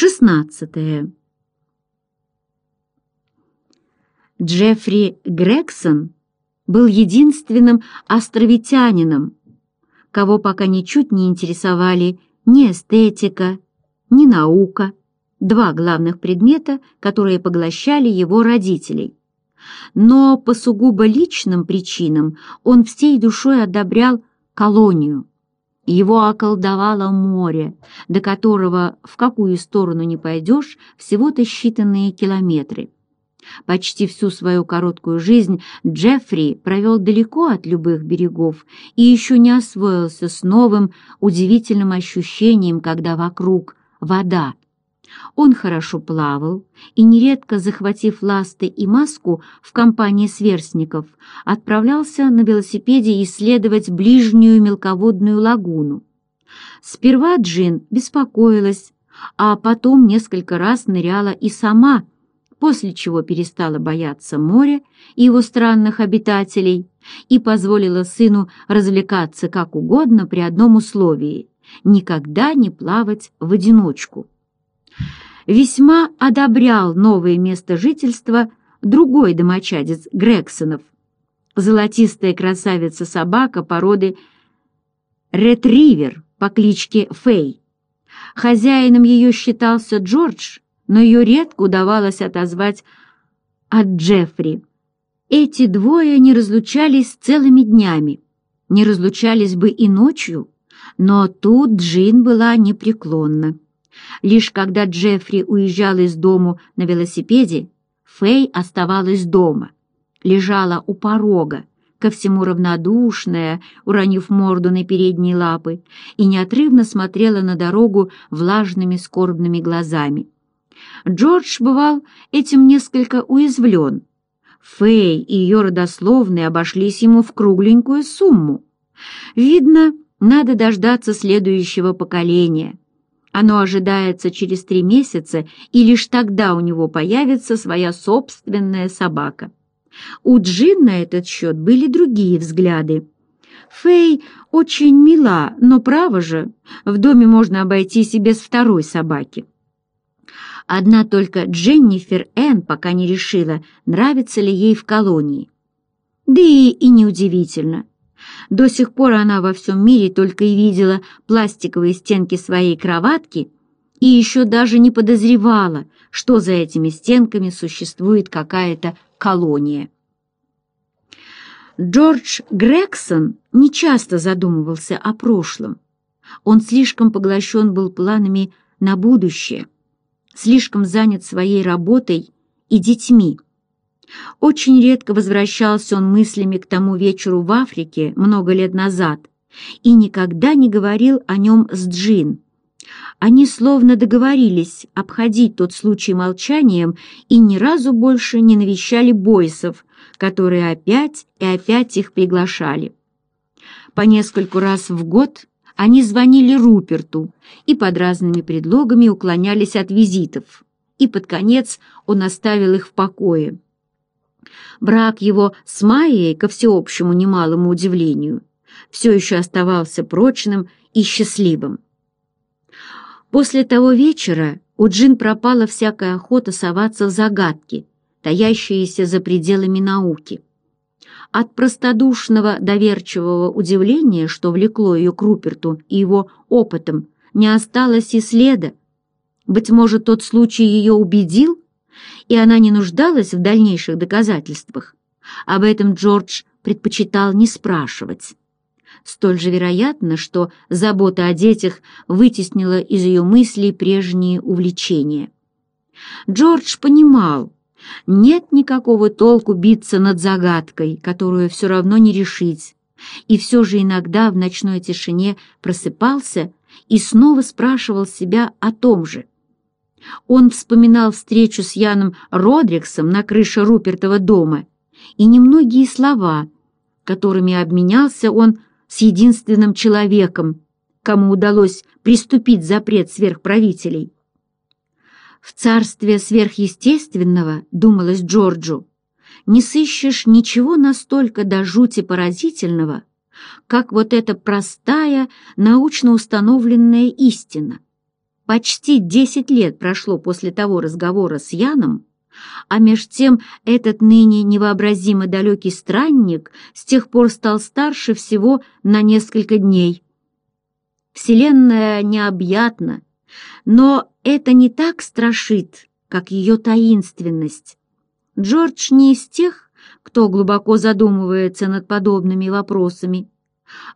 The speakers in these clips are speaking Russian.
16. Джеффри Грегсон был единственным островитянином, кого пока ничуть не интересовали ни эстетика, ни наука, два главных предмета, которые поглощали его родителей. Но по сугубо личным причинам он всей душой одобрял колонию – его околдовало море, до которого, в какую сторону не пойдешь, всего-то считанные километры. Почти всю свою короткую жизнь Джеффри провел далеко от любых берегов и еще не освоился с новым, удивительным ощущением, когда вокруг вода — он хорошо плавал и, нередко захватив ласты и маску в компании сверстников, отправлялся на велосипеде исследовать ближнюю мелководную лагуну. Сперва Джин беспокоилась, а потом несколько раз ныряла и сама, после чего перестала бояться моря и его странных обитателей и позволила сыну развлекаться как угодно при одном условии – никогда не плавать в одиночку весьма одобрял новое место жительства другой домочадец Грексонов, золотистая красавица-собака породы ретривер по кличке Фэй. Хозяином ее считался Джордж, но ее редко удавалось отозвать от Джеффри. Эти двое не разлучались целыми днями, не разлучались бы и ночью, но тут Джин была непреклонна. Лишь когда Джеффри уезжал из дому на велосипеде, Фэй оставалась дома, лежала у порога, ко всему равнодушная, уронив морду на передние лапы, и неотрывно смотрела на дорогу влажными скорбными глазами. Джордж бывал этим несколько уязвлен. Фэй и ее родословные обошлись ему в кругленькую сумму. Видно, надо дождаться следующего поколения, оно ожидается через три месяца, и лишь тогда у него появится своя собственная собака. У Джин на этот счет были другие взгляды. Фэй очень мила, но право же, в доме можно обойтись и без второй собаки. Одна только Дженнифер Энн пока не решила, нравится ли ей в колонии. Да и, и неудивительно, до сих пор она во всем мире только и видела пластиковые стенки своей кроватки и еще даже не подозревала, что за этими стенками существует какая-то колония. Джордж Грегсон нечасто задумывался о прошлом. Он слишком поглощен был планами на будущее, слишком занят своей работой и детьми. Очень редко возвращался он мыслями к тому вечеру в Африке много лет назад и никогда не говорил о нем с Джин. Они словно договорились обходить тот случай молчанием и ни разу больше не навещали бойсов, которые опять и опять их приглашали. По нескольку раз в год они звонили Руперту и под разными предлогами уклонялись от визитов, и под конец он оставил их в покое. Брак его с Майей, ко всеобщему немалому удивлению, все еще оставался прочным и счастливым. После того вечера у Джин пропала всякая охота соваться в загадки, таящиеся за пределами науки. От простодушного доверчивого удивления, что влекло ее к Руперту и его опытом, не осталось и следа. Быть может, тот случай ее убедил, и она не нуждалась в дальнейших доказательствах. Об этом Джордж предпочитал не спрашивать. Столь же вероятно, что забота о детях вытеснила из ее мыслей прежние увлечения. Джордж понимал, нет никакого толку биться над загадкой, которую все равно не решить, и все же иногда в ночной тишине просыпался и снова спрашивал себя о том же – он вспоминал встречу с Яном Родриксом на крыше Рупертова дома и немногие слова, которыми обменялся он с единственным человеком, кому удалось приступить запрет сверхправителей. В царстве сверхъестественного, думалось Джорджу, не сыщешь ничего настолько до жути поразительного, как вот эта простая, научно установленная истина. Почти 10 лет прошло после того разговора с Яном, а меж тем этот ныне невообразимо далекий странник с тех пор стал старше всего на несколько дней. Вселенная необъятна, но это не так страшит, как ее таинственность. Джордж не из тех, кто глубоко задумывается над подобными вопросами,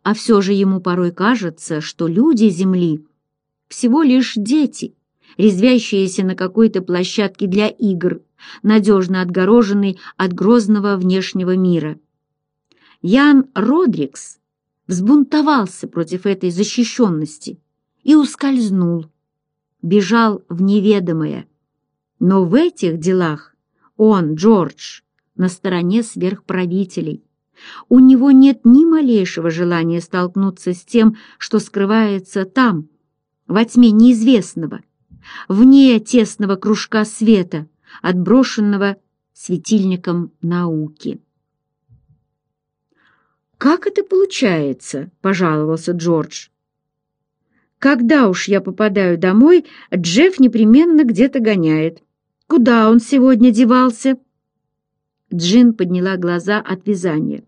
а все же ему порой кажется, что люди Земли — всего лишь дети, резвящиеся на какой-то площадке для игр, надежно отгороженной от грозного внешнего мира. Ян Родрикс взбунтовался против этой защищенности и ускользнул, бежал в неведомое. Но в этих делах он, Джордж, на стороне сверхправителей. У него нет ни малейшего желания столкнуться с тем, что скрывается там, во тьме неизвестного, вне тесного кружка света, отброшенного светильником науки. «Как это получается?» — пожаловался Джордж. «Когда уж я попадаю домой, Джефф непременно где-то гоняет. Куда он сегодня девался?» Джин подняла глаза от вязания.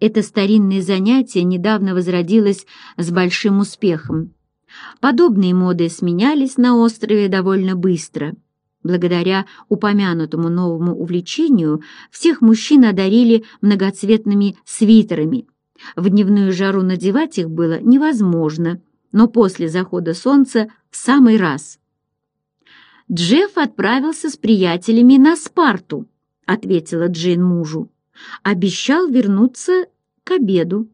Это старинное занятие недавно возродилось с большим успехом. Подобные моды сменялись на острове довольно быстро. Благодаря упомянутому новому увлечению всех мужчин одарили многоцветными свитерами. В дневную жару надевать их было невозможно, но после захода солнца в самый раз. «Джефф отправился с приятелями на Спарту», — ответила Джин мужу. «Обещал вернуться к обеду».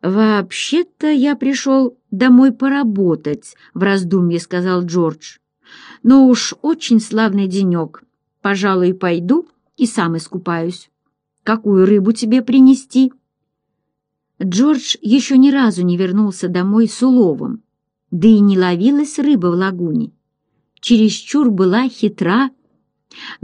«Вообще-то я пришел домой поработать», — в раздумье сказал Джордж. «Но уж очень славный денек. Пожалуй, пойду и сам искупаюсь. Какую рыбу тебе принести?» Джордж еще ни разу не вернулся домой с уловом, да и не ловилась рыба в лагуне. Чересчур была хитра.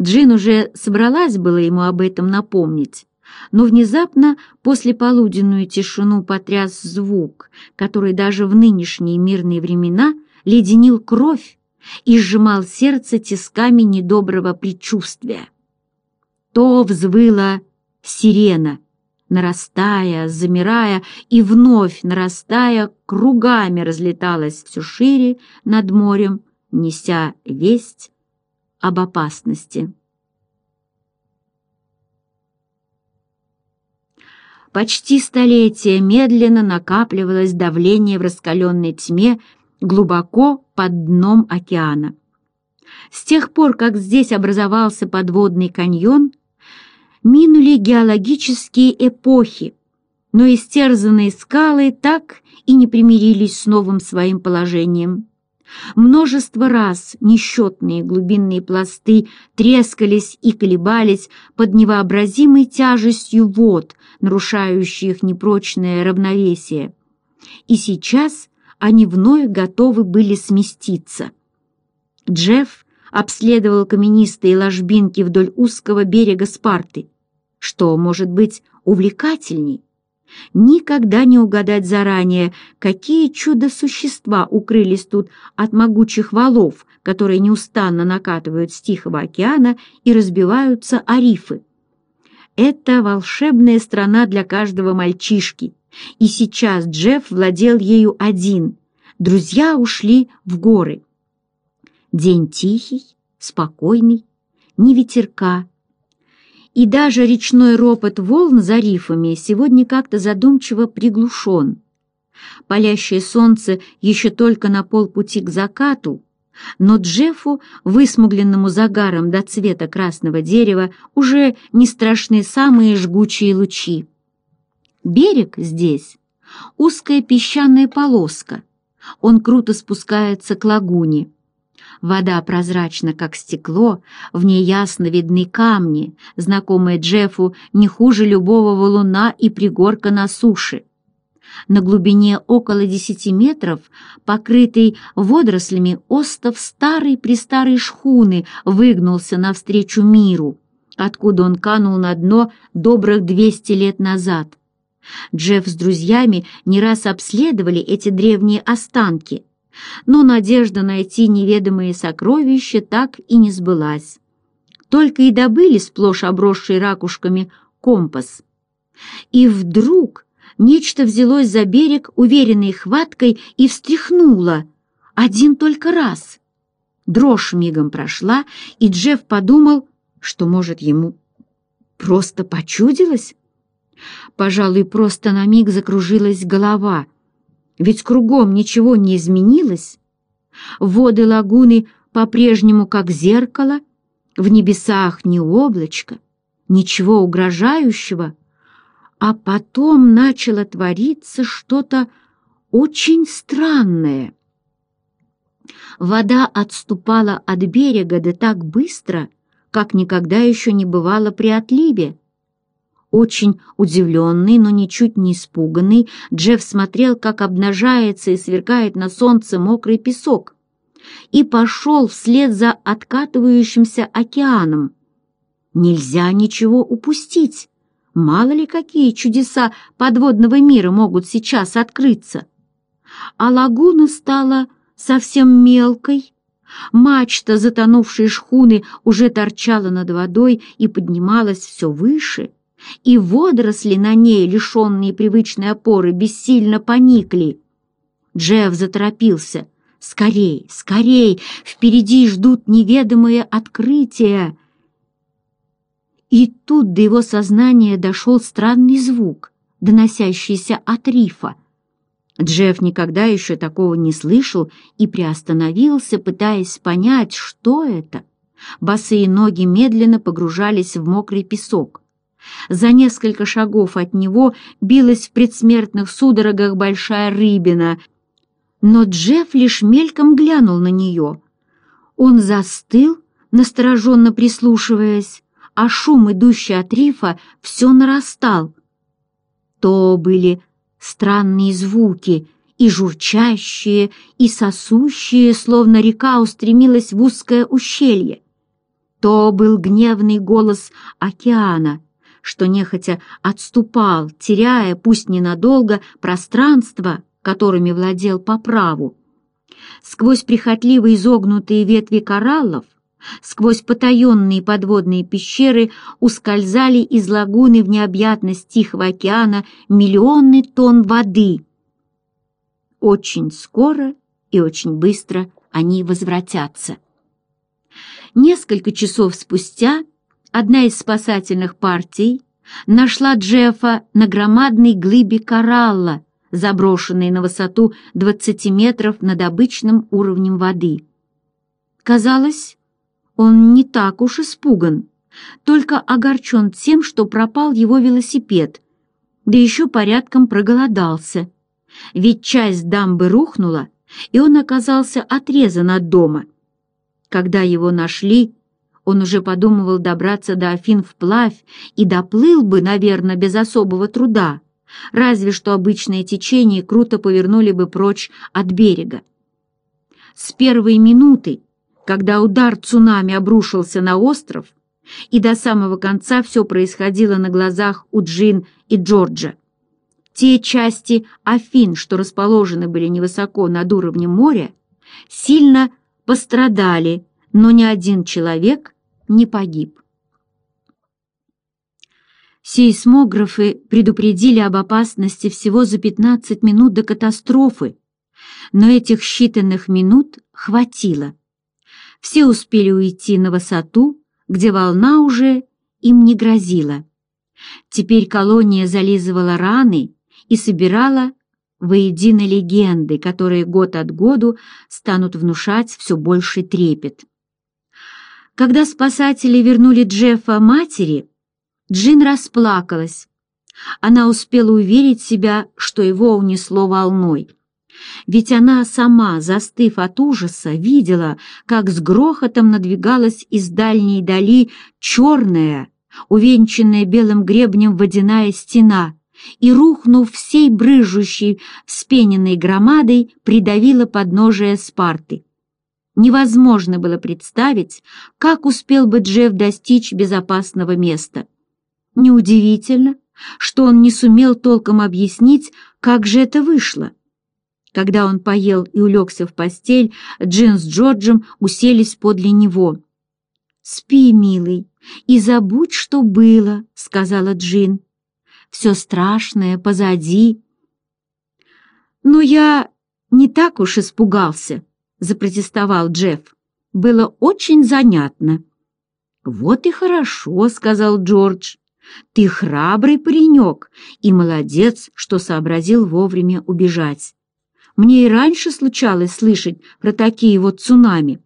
Джин уже собралась было ему об этом напомнить, но внезапно после полуденную тишину потряс звук, который даже в нынешние мирные времена леденил кровь и сжимал сердце тисками недоброго предчувствия. То взвыла сирена, нарастая, замирая и вновь нарастая, кругами разлеталась все шире над морем, неся весть об опасности. Почти столетия медленно накапливалось давление в раскаленной тьме глубоко под дном океана. С тех пор, как здесь образовался подводный каньон, минули геологические эпохи, но истерзанные скалы так и не примирились с новым своим положением. Множество раз несчетные глубинные пласты трескались и колебались под невообразимой тяжестью вод, нарушающих непрочное равновесие. И сейчас они вновь готовы были сместиться. Джефф обследовал каменистые ложбинки вдоль узкого берега Спарты. Что может быть увлекательней? Никогда не угадать заранее, какие чудо-существа укрылись тут от могучих валов, которые неустанно накатывают с Тихого океана и разбиваются о рифы. Это волшебная страна для каждого мальчишки, и сейчас Джефф владел ею один. Друзья ушли в горы. День тихий, спокойный, ни ветерка, и даже речной ропот волн за рифами сегодня как-то задумчиво приглушен. Палящее солнце еще только на полпути к закату, но Джеффу, высмугленному загаром до цвета красного дерева, уже не страшны самые жгучие лучи. Берег здесь — узкая песчаная полоска. Он круто спускается к лагуне — Вода прозрачна, как стекло, в ней ясно видны камни, знакомые Джеффу не хуже любого валуна и пригорка на суше. На глубине около десяти метров, покрытый водорослями, остов старой-престарой шхуны выгнулся навстречу миру, откуда он канул на дно добрых двести лет назад. Джефф с друзьями не раз обследовали эти древние останки, но надежда найти неведомые сокровища так и не сбылась. Только и добыли сплошь обросший ракушками компас. И вдруг нечто взялось за берег уверенной хваткой и встряхнуло. Один только раз. Дрожь мигом прошла, и Джефф подумал, что, может, ему просто почудилось? Пожалуй, просто на миг закружилась голова — ведь кругом ничего не изменилось. Воды лагуны по-прежнему как зеркало, в небесах ни облачко, ничего угрожающего, а потом начало твориться что-то очень странное. Вода отступала от берега да так быстро, как никогда еще не бывало при отливе, очень удивленный, но ничуть не испуганный, Джефф смотрел, как обнажается и сверкает на солнце мокрый песок, и пошел вслед за откатывающимся океаном. Нельзя ничего упустить. Мало ли какие чудеса подводного мира могут сейчас открыться. А лагуна стала совсем мелкой. Мачта затонувшей шхуны уже торчала над водой и поднималась все выше — и водоросли на ней, лишенные привычной опоры, бессильно поникли. Джефф заторопился. «Скорей, скорей! Впереди ждут неведомые открытия!» И тут до его сознания дошел странный звук, доносящийся от рифа. Джефф никогда еще такого не слышал и приостановился, пытаясь понять, что это. Босые ноги медленно погружались в мокрый песок. За несколько шагов от него билась в предсмертных судорогах большая рыбина, но Джефф лишь мельком глянул на нее. Он застыл, настороженно прислушиваясь, а шум, идущий от рифа, все нарастал. То были странные звуки, и журчащие, и сосущие, словно река устремилась в узкое ущелье. То был гневный голос океана — что нехотя отступал, теряя, пусть ненадолго, пространство, которыми владел по праву. Сквозь прихотливо изогнутые ветви кораллов, сквозь потаенные подводные пещеры ускользали из лагуны в необъятность Тихого океана миллионы тонн воды. Очень скоро и очень быстро они возвратятся. Несколько часов спустя одна из спасательных партий нашла Джеффа на громадной глыбе коралла, заброшенной на высоту 20 метров над обычным уровнем воды. Казалось, он не так уж испуган, только огорчен тем, что пропал его велосипед, да еще порядком проголодался. Ведь часть дамбы рухнула, и он оказался отрезан от дома. Когда его нашли, он уже подумывал добраться до Афин вплавь и доплыл бы, наверное, без особого труда, разве что обычное течение круто повернули бы прочь от берега. С первой минуты, когда удар цунами обрушился на остров, и до самого конца все происходило на глазах у Джин и Джорджа. Те части Афин, что расположены были невысоко над уровнем моря, сильно пострадали, но ни один человек не погиб. Сейсмографы предупредили об опасности всего за 15 минут до катастрофы, но этих считанных минут хватило. Все успели уйти на высоту, где волна уже им не грозила. Теперь колония зализывала раны и собирала воедино легенды, которые год от году станут внушать все больше трепет. Когда спасатели вернули Джеффа матери, Джин расплакалась. Она успела уверить себя, что его унесло волной. Ведь она сама, застыв от ужаса, видела, как с грохотом надвигалась из дальней дали черная, увенчанная белым гребнем водяная стена, и, рухнув всей брыжущей вспененной громадой, придавила подножие Спарты. Невозможно было представить, как успел бы Джефф достичь безопасного места. Неудивительно, что он не сумел толком объяснить, как же это вышло. Когда он поел и улегся в постель, Джин с Джорджем уселись подле него. «Спи, милый, и забудь, что было», — сказала Джин. «Все страшное позади». «Но я не так уж испугался», — запротестовал Джефф. «Было очень занятно». «Вот и хорошо», — сказал Джордж. «Ты храбрый паренек и молодец, что сообразил вовремя убежать. Мне и раньше случалось слышать про такие вот цунами.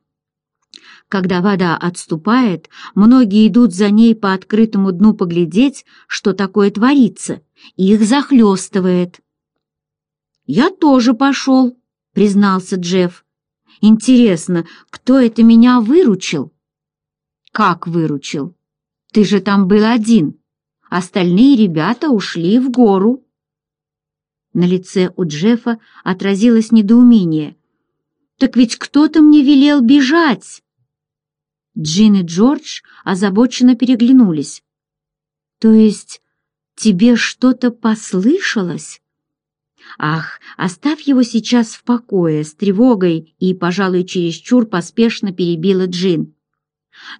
Когда вода отступает, многие идут за ней по открытому дну поглядеть, что такое творится, и их захлестывает». «Я тоже пошел», — признался Джефф. Интересно, кто это меня выручил? Как выручил? Ты же там был один. Остальные ребята ушли в гору. На лице у Джеффа отразилось недоумение. «Так ведь кто-то мне велел бежать!» Джин и Джордж озабоченно переглянулись. «То есть тебе что-то послышалось?» Ах, оставь его сейчас в покое, с тревогой и, пожалуй, чересчур поспешно перебила Джин.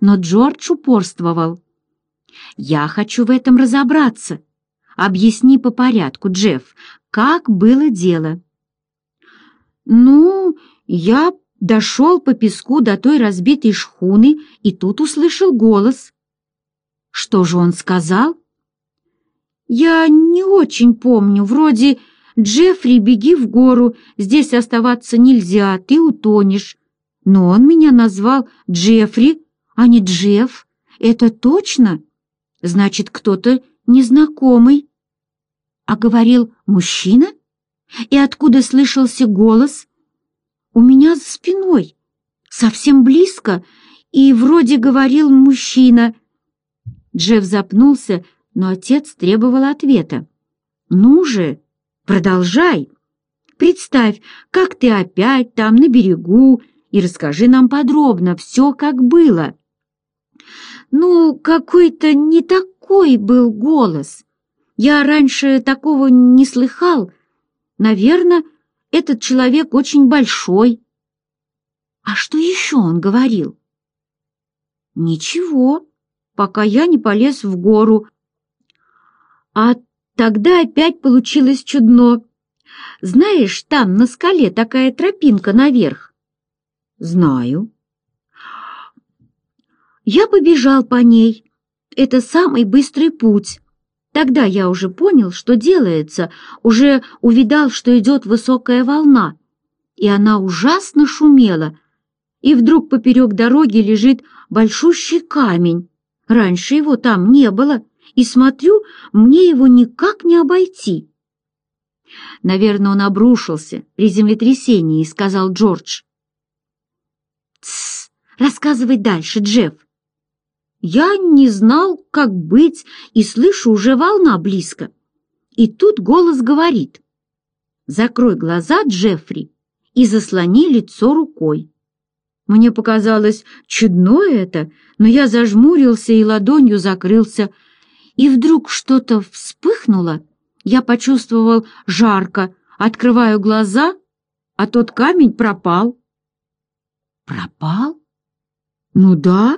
Но Джордж упорствовал. «Я хочу в этом разобраться. Объясни по порядку, Джефф, как было дело?» «Ну, я дошел по песку до той разбитой шхуны и тут услышал голос». «Что же он сказал?» «Я не очень помню, вроде «Джеффри, беги в гору, здесь оставаться нельзя, ты утонешь». Но он меня назвал Джеффри, а не Джефф. Это точно? Значит, кто-то незнакомый. А говорил мужчина? И откуда слышался голос? У меня за спиной, совсем близко, и вроде говорил мужчина. Джефф запнулся, но отец требовал ответа. «Ну же, Продолжай. Представь, как ты опять там на берегу, и расскажи нам подробно все, как было. Ну, какой-то не такой был голос. Я раньше такого не слыхал. Наверное, этот человек очень большой. А что еще он говорил? Ничего, пока я не полез в гору. А Тогда опять получилось чудно. Знаешь, там на скале такая тропинка наверх. Знаю. Я побежал по ней. Это самый быстрый путь. Тогда я уже понял, что делается, уже увидал, что идет высокая волна. И она ужасно шумела. И вдруг поперек дороги лежит большущий камень. Раньше его там не было и смотрю, мне его никак не обойти. Наверное, он обрушился при землетрясении, сказал Джордж. Тсс, рассказывай дальше, Джефф. Я не знал, как быть, и слышу уже волна близко. И тут голос говорит. Закрой глаза, Джеффри, и заслони лицо рукой. Мне показалось чудно это, но я зажмурился и ладонью закрылся и вдруг что-то вспыхнуло. Я почувствовал жарко, открываю глаза, а тот камень пропал. Пропал? Ну да,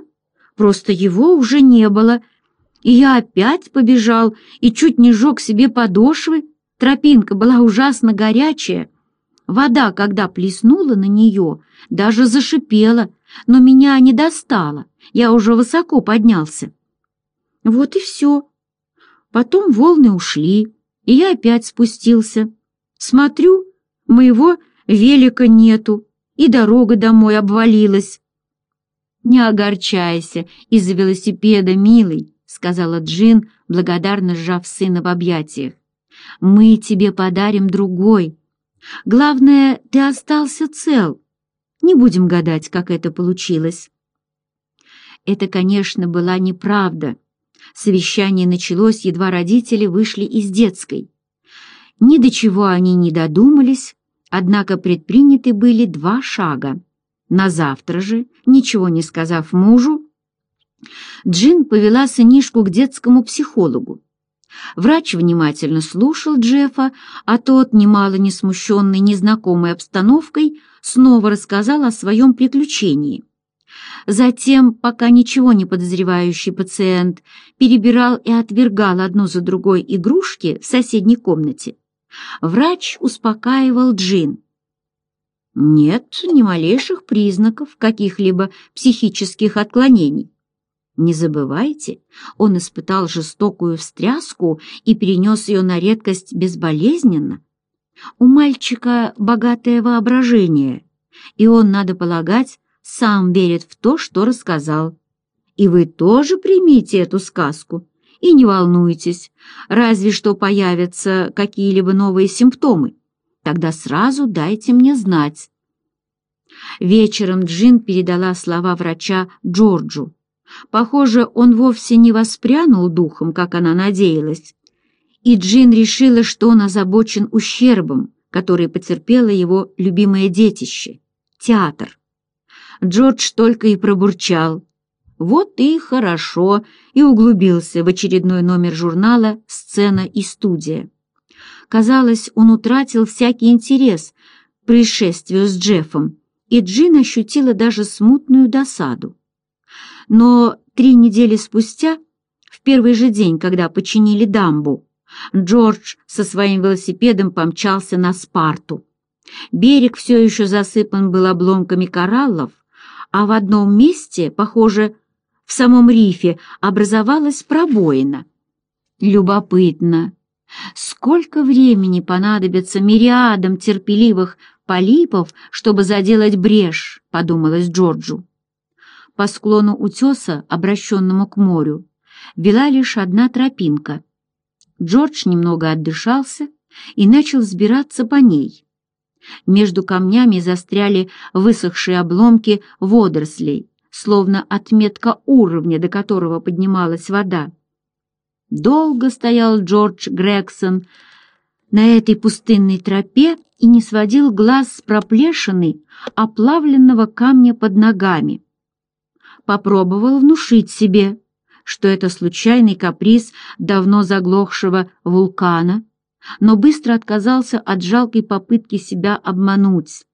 просто его уже не было. И я опять побежал и чуть не жег себе подошвы. Тропинка была ужасно горячая. Вода, когда плеснула на нее, даже зашипела, но меня не достала. Я уже высоко поднялся. Вот и все. Потом волны ушли, и я опять спустился. Смотрю, моего велика нету, и дорога домой обвалилась. «Не огорчайся из-за велосипеда, милый», — сказала Джин, благодарно сжав сына в объятиях. «Мы тебе подарим другой. Главное, ты остался цел. Не будем гадать, как это получилось». Это, конечно, была неправда, Совещание началось, едва родители вышли из детской. Ни до чего они не додумались, однако предприняты были два шага. На завтра же, ничего не сказав мужу, Джин повела сынишку к детскому психологу. Врач внимательно слушал Джеффа, а тот, немало не смущенный незнакомой обстановкой, снова рассказал о своем приключении – Затем, пока ничего не подозревающий пациент перебирал и отвергал одну за другой игрушки в соседней комнате, врач успокаивал Джин. Нет ни малейших признаков каких-либо психических отклонений. Не забывайте, он испытал жестокую встряску и перенес ее на редкость безболезненно. У мальчика богатое воображение, и он, надо полагать, сам верит в то, что рассказал. И вы тоже примите эту сказку и не волнуйтесь, разве что появятся какие-либо новые симптомы. Тогда сразу дайте мне знать. Вечером Джин передала слова врача Джорджу. Похоже, он вовсе не воспрянул духом, как она надеялась. И Джин решила, что он озабочен ущербом, который потерпело его любимое детище — театр. Джордж только и пробурчал. Вот и хорошо, и углубился в очередной номер журнала «Сцена и студия». Казалось, он утратил всякий интерес к происшествию с Джеффом, и Джин ощутила даже смутную досаду. Но три недели спустя, в первый же день, когда починили дамбу, Джордж со своим велосипедом помчался на Спарту. Берег все еще засыпан был обломками кораллов, а в одном месте, похоже, в самом рифе образовалась пробоина. Любопытно, сколько времени понадобится мириадам терпеливых полипов, чтобы заделать брешь, подумалось Джорджу. По склону утеса, обращенному к морю, вела лишь одна тропинка. Джордж немного отдышался и начал взбираться по ней. Между камнями застряли высохшие обломки водорослей, словно отметка уровня, до которого поднималась вода. Долго стоял Джордж Грегсон на этой пустынной тропе и не сводил глаз с проплешины оплавленного камня под ногами. Попробовал внушить себе, что это случайный каприз давно заглохшего вулкана, но быстро отказался от жалкой попытки себя обмануть.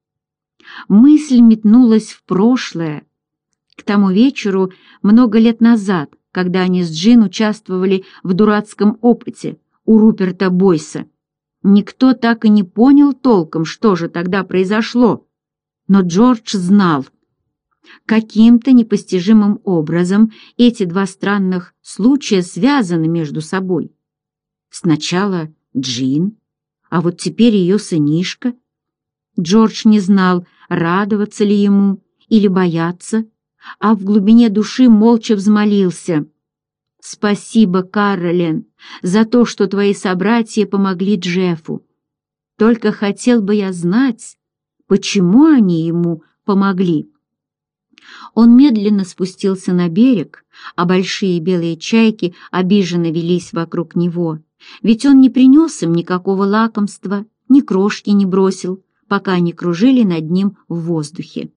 Мысль метнулась в прошлое, к тому вечеру много лет назад, когда они с Джин участвовали в дурацком опыте у Руперта Бойса. Никто так и не понял толком, что же тогда произошло. Но Джордж знал. Каким-то непостижимым образом эти два странных случая связаны между собой. Сначала Джин, а вот теперь ее сынишка. Джордж не знал, радоваться ли ему или бояться, а в глубине души молча взмолился. «Спасибо, Каролин, за то, что твои собратья помогли Джеффу. Только хотел бы я знать, почему они ему помогли». Он медленно спустился на берег, а большие белые чайки обиженно велись вокруг него ведь он не принес им никакого лакомства, ни крошки не бросил, пока они кружили над ним в воздухе.